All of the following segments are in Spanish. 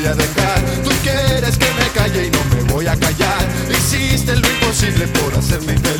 voy a dejar. Tú quieres que me calle y no me voy a callar. Hiciste lo imposible por hacerme infeliz,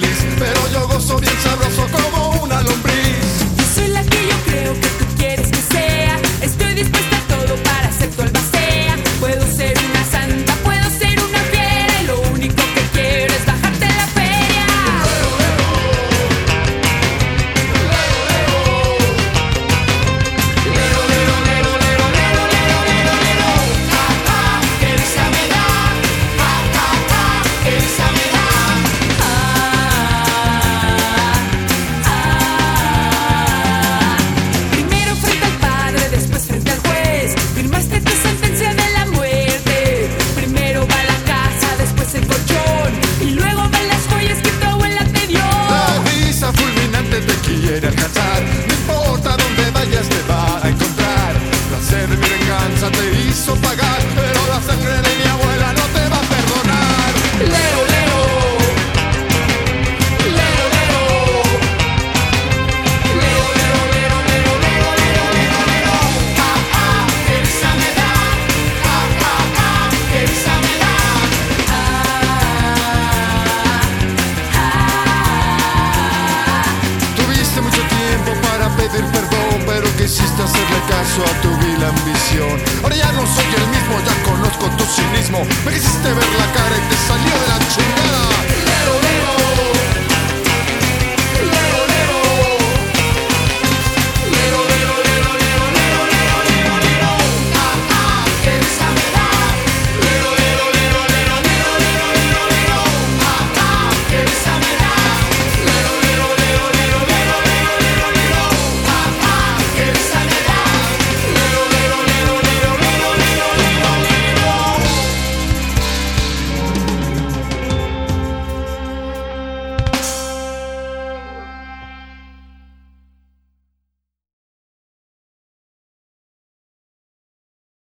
con tu cinismo. Me quisiste ver la cara